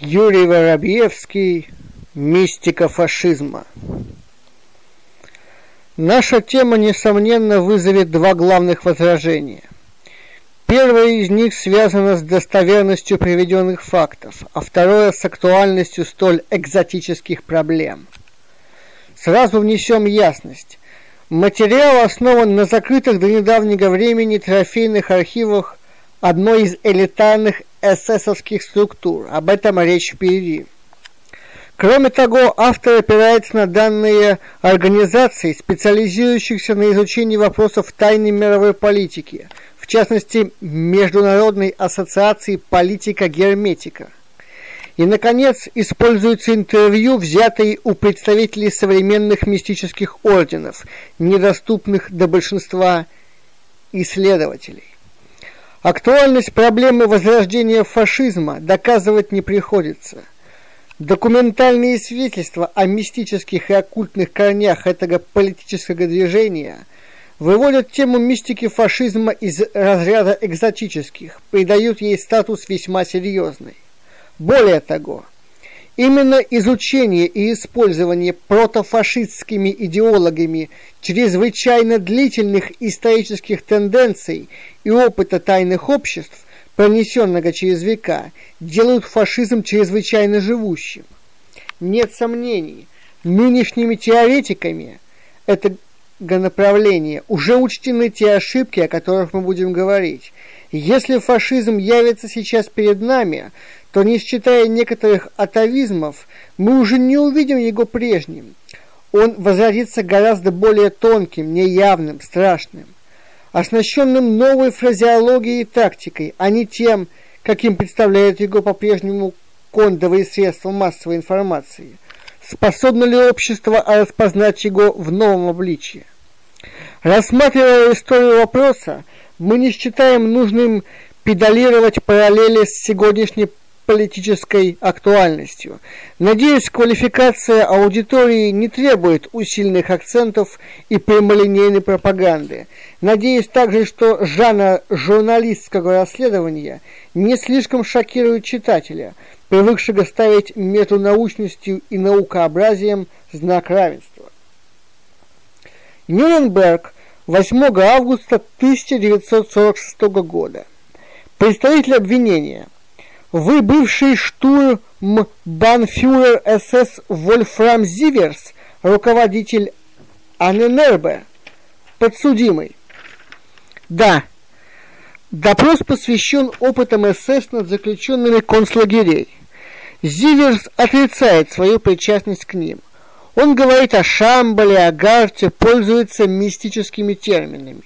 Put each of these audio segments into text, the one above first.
Юрий Воробьевский «Мистика фашизма». Наша тема, несомненно, вызовет два главных возражения. Первое из них связано с достоверностью приведенных фактов, а второе с актуальностью столь экзотических проблем. Сразу внесем ясность. Материал основан на закрытых до недавнего времени трофейных архивах одной из элитарных эсэсовских структур. Об этом речь впереди. Кроме того, автор опирается на данные организаций, специализирующихся на изучении вопросов тайной мировой политики, в частности, Международной ассоциации политика-герметика. И, наконец, используются интервью, взятые у представителей современных мистических орденов, недоступных до большинства исследователей. Актуальность проблемы возрождения фашизма доказывать не приходится. Документальные свидетельства о мистических и оккультных корнях этого политического движения выводят тему мистики фашизма из разряда экзотических, придают ей статус весьма серьезный. Более того, Именно изучение и использование протофашистскими идеологами чрезвычайно длительных исторических тенденций и опыта тайных обществ, пронесенного через века, делают фашизм чрезвычайно живущим. Нет сомнений, нынешними теоретиками этого направления уже учтены те ошибки, о которых мы будем говорить. Если фашизм явится сейчас перед нами, то не считая некоторых атовизмов, мы уже не увидим его прежним. Он возродится гораздо более тонким, неявным, страшным, оснащенным новой фразеологией и тактикой, а не тем, каким представляют его по-прежнему кондовые средства массовой информации. Способно ли общество распознать его в новом обличии? Рассматривая историю вопроса, мы не считаем нужным педалировать параллели с сегодняшней политической актуальностью. Надеюсь, квалификация аудитории не требует усиленных акцентов и прямолинейной пропаганды. Надеюсь также, что жанр журналистского расследования не слишком шокирует читателя, привыкшего ставить между научностью и наукообразием знак равенства. Нюрнберг, 8 августа 1946 года. Представитель обвинения – вы бывший штурмбанфюрер СС Вольфрам Зиверс, руководитель Аненербе, подсудимый. Да. Допрос посвящен опытам СС над заключенными концлагерей. Зиверс отрицает свою причастность к ним. Он говорит о Шамбале, о Гарте, пользуется мистическими терминами.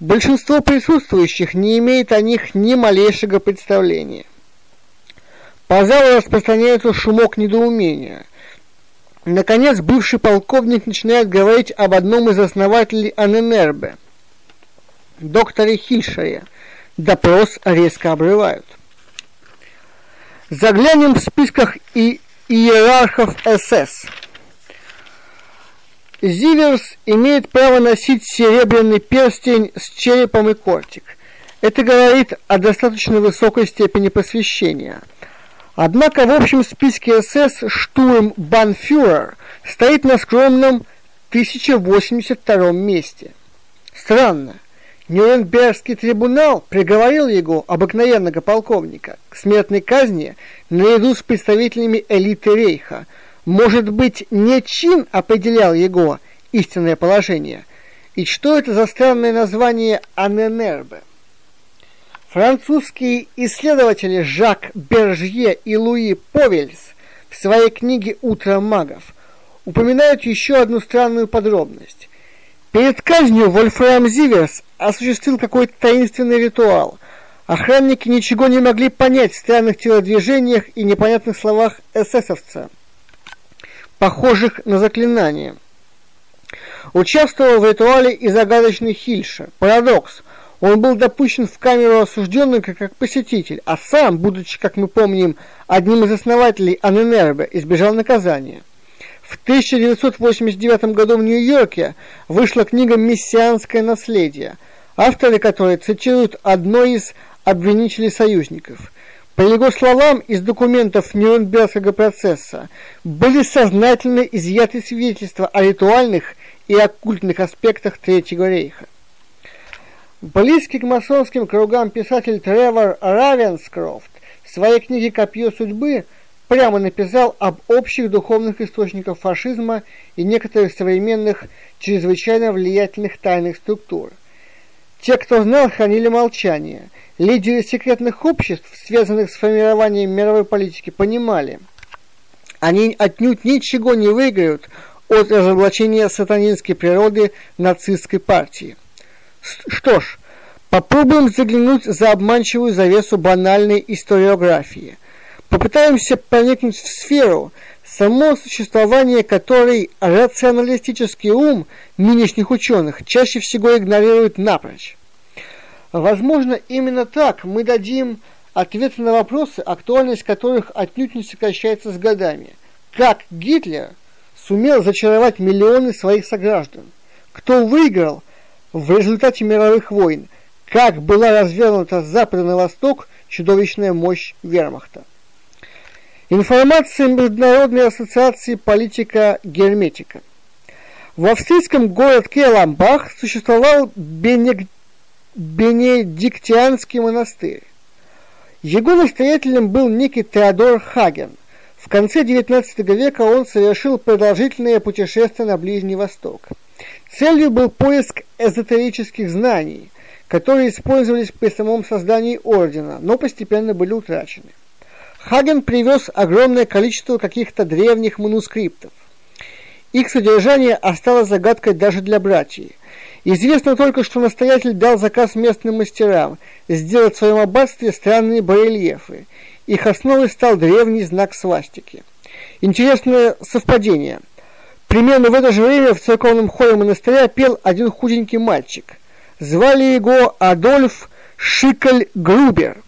Большинство присутствующих не имеет о них ни малейшего представления. По залу распространяется шумок недоумения. Наконец, бывший полковник начинает говорить об одном из основателей Аненербе, докторе Хильшере. Допрос резко обрывают. Заглянем в списках и иерархов СС. Зиверс имеет право носить серебряный перстень с черепом и кортик. Это говорит о достаточно высокой степени посвящения – Однако в общем списке СС штурмбанфюрер стоит на скромном 1082 месте. Странно. Нюрнбергский трибунал приговорил его, обыкновенного полковника, к смертной казни наряду с представителями элиты Рейха. Может быть, не чин определял его истинное положение? И что это за странное название Аненербе? Французские исследователи Жак Бержье и Луи Повельс в своей книге «Утро магов» упоминают еще одну странную подробность. Перед казнью Вольфрам Зиверс осуществил какой-то таинственный ритуал. Охранники ничего не могли понять в странных телодвижениях и непонятных словах эсэсовца, похожих на заклинание. Участвовал в ритуале и загадочный Хильша. Парадокс – он был допущен в камеру осужденных как посетитель, а сам, будучи, как мы помним, одним из основателей Аненербе, избежал наказания. В 1989 году в Нью-Йорке вышла книга «Мессианское наследие», авторы которой цитируют одно из обвинителей союзников. По его словам, из документов Нюрнбергского процесса были сознательно изъяты свидетельства о ритуальных и оккультных аспектах Третьего рейха. Близкий к масонским кругам писатель Тревор Равенскрофт в своей книге «Копье судьбы» прямо написал об общих духовных источниках фашизма и некоторых современных чрезвычайно влиятельных тайных структур. Те, кто знал, хранили молчание. Лидеры секретных обществ, связанных с формированием мировой политики, понимали, они отнюдь ничего не выиграют от разоблачения сатанинской природы нацистской партии. Что ж, попробуем заглянуть за обманчивую завесу банальной историографии. Попытаемся проникнуть в сферу, само существование которой рационалистический ум нынешних ученых чаще всего игнорирует напрочь. Возможно, именно так мы дадим ответы на вопросы, актуальность которых отнюдь не сокращается с годами. Как Гитлер сумел зачаровать миллионы своих сограждан? Кто выиграл – в результате мировых войн, как была развернута с запада на восток чудовищная мощь вермахта. Информация Международной ассоциации политика герметика. В австрийском городке Ламбах существовал Бенек... Бенедиктианский монастырь. Его настоятелем был некий Теодор Хаген. В конце XIX века он совершил продолжительное путешествие на Ближний Восток – Целью был поиск эзотерических знаний, которые использовались при самом создании ордена, но постепенно были утрачены. Хаген привез огромное количество каких-то древних манускриптов. Их содержание осталось загадкой даже для братьев. Известно только, что настоятель дал заказ местным мастерам сделать в своем аббатстве странные барельефы. Их основой стал древний знак свастики. Интересное совпадение – Примерно в это же время в церковном хоре монастыря пел один худенький мальчик. Звали его Адольф Шикель Грубер.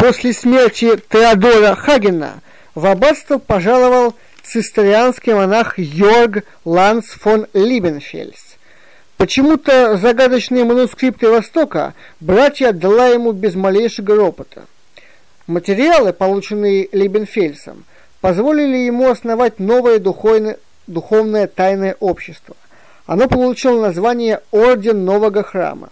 После смерти Теодора Хагена в аббатство пожаловал цистерианский монах Йорг Ланс фон Либенфельс. Почему-то загадочные манускрипты Востока братья отдала ему без малейшего ропота. Материалы, полученные Либенфельсом, позволили ему основать новое духовное, духовное тайное общество. Оно получило название Орден Нового Храма.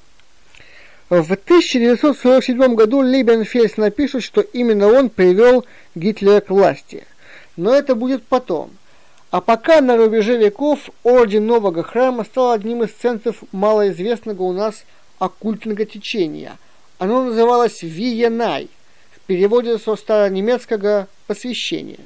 В 1947 году Либенфельс напишет, что именно он привел Гитлера к власти. Но это будет потом. А пока на рубеже веков Орден Нового Храма стал одним из центров малоизвестного у нас оккультного течения. Оно называлось Виенай, в переводе со старонемецкого «посвящение».